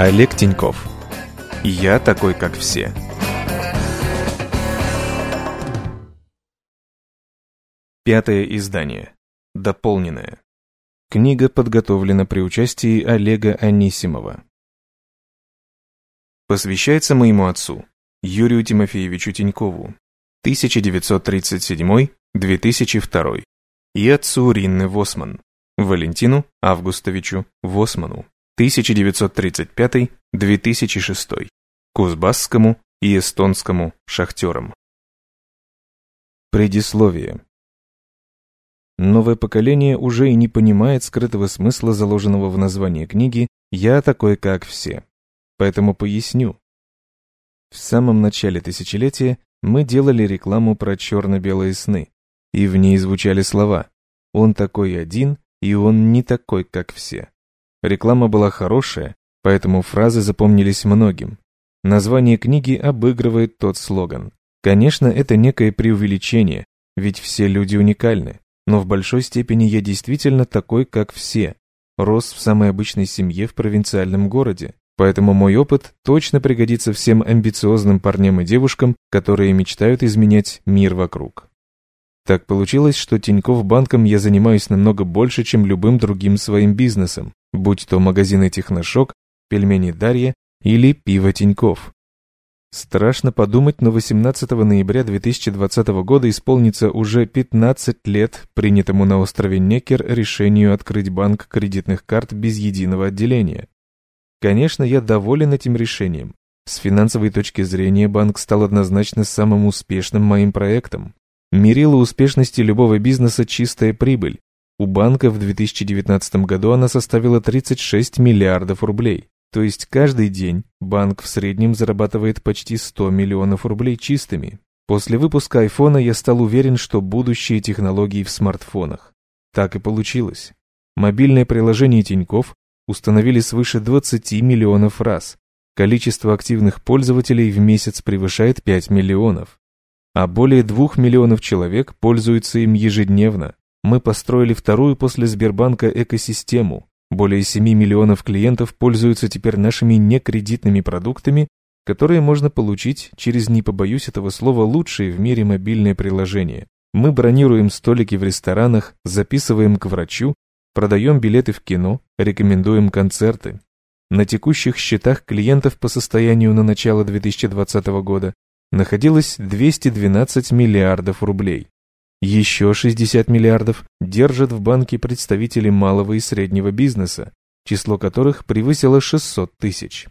Олег Тиньков. Я такой, как все. Пятое издание. Дополненное. Книга подготовлена при участии Олега Анисимова. Посвящается моему отцу, Юрию Тимофеевичу Тинькову, 1937-2002, и отцу Ринны Восман, Валентину Августовичу Восману, 1935-2006, Кузбасскому и эстонскому шахтерам. Предисловие. Новое поколение уже и не понимает скрытого смысла, заложенного в названии книги «Я такой, как все». Поэтому поясню. В самом начале тысячелетия мы делали рекламу про черно-белые сны, и в ней звучали слова «Он такой один, и он не такой, как все». Реклама была хорошая, поэтому фразы запомнились многим. Название книги обыгрывает тот слоган. Конечно, это некое преувеличение, ведь все люди уникальны, но в большой степени я действительно такой, как все. Рос в самой обычной семье в провинциальном городе, поэтому мой опыт точно пригодится всем амбициозным парням и девушкам, которые мечтают изменять мир вокруг. Так получилось, что Тинькофф банком я занимаюсь намного больше, чем любым другим своим бизнесом, будь то магазины Техношок, пельмени Дарья или пиво Тинькофф. Страшно подумать, но 18 ноября 2020 года исполнится уже 15 лет принятому на острове Некер решению открыть банк кредитных карт без единого отделения. Конечно, я доволен этим решением. С финансовой точки зрения банк стал однозначно самым успешным моим проектом. Мерило успешности любого бизнеса чистая прибыль, у банка в 2019 году она составила 36 миллиардов рублей. То есть каждый день банк в среднем зарабатывает почти 100 миллионов рублей чистыми. После выпуска айфона я стал уверен, что будущее технологий в смартфонах. Так и получилось. Мобильное приложение Тиньков установили свыше 20 миллионов раз. Количество активных пользователей в месяц превышает 5 миллионов. А более 2 миллионов человек пользуются им ежедневно. Мы построили вторую после Сбербанка экосистему. Более 7 миллионов клиентов пользуются теперь нашими некредитными продуктами, которые можно получить через, не побоюсь этого слова, лучшие в мире мобильные приложения. Мы бронируем столики в ресторанах, записываем к врачу, продаем билеты в кино, рекомендуем концерты. На текущих счетах клиентов по состоянию на начало 2020 года находилось 212 миллиардов рублей. Еще 60 миллиардов держат в банке представители малого и среднего бизнеса, число которых превысило 600 тысяч.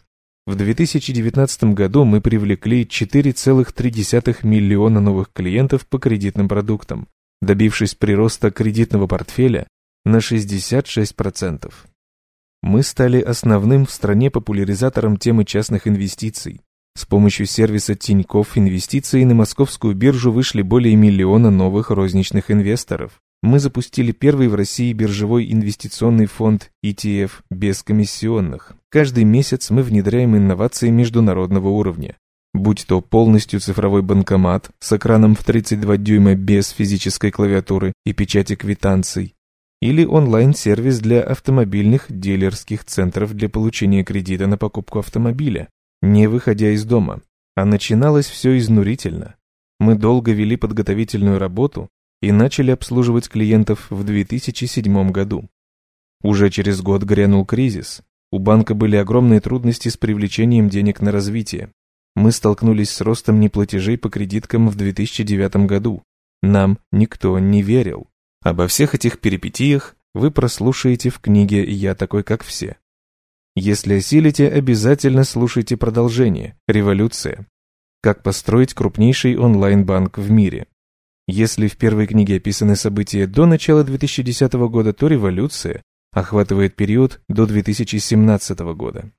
В 2019 году мы привлекли 4,3 миллиона новых клиентов по кредитным продуктам, добившись прироста кредитного портфеля на 66%. Мы стали основным в стране популяризатором темы частных инвестиций, с помощью сервиса Тинькофф Инвестиции на московскую биржу вышли более миллиона новых розничных инвесторов. Мы запустили первый в России биржевой инвестиционный фонд ETF без комиссионных. Каждый месяц мы внедряем инновации международного уровня. Будь то полностью цифровой банкомат с экраном в 32 дюйма без физической клавиатуры и печати квитанций, или онлайн-сервис для автомобильных дилерских центров для получения кредита на покупку автомобиля не выходя из дома. А начиналось все изнурительно. Мы долго вели подготовительную работу и начали обслуживать клиентов в 2007 году. Уже через год грянул кризис. У банка были огромные трудности с привлечением денег на развитие. Мы столкнулись с ростом неплатежей по кредиткам в 2009 году. Нам никто не верил. Обо всех этих перипетиях вы прослушаете в книге «Я такой, как все». Если осилите, обязательно слушайте продолжение «Революция». Как построить крупнейший онлайн-банк в мире. Если в первой книге описаны события до начала 2010 года, то революция охватывает период до 2017 года.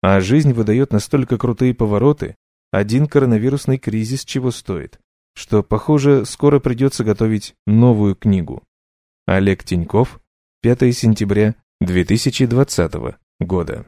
А жизнь выдает настолько крутые повороты, один коронавирусный кризис чего стоит, что, похоже, скоро придется готовить новую книгу. Олег Тиньков, 5 сентября 2020 года.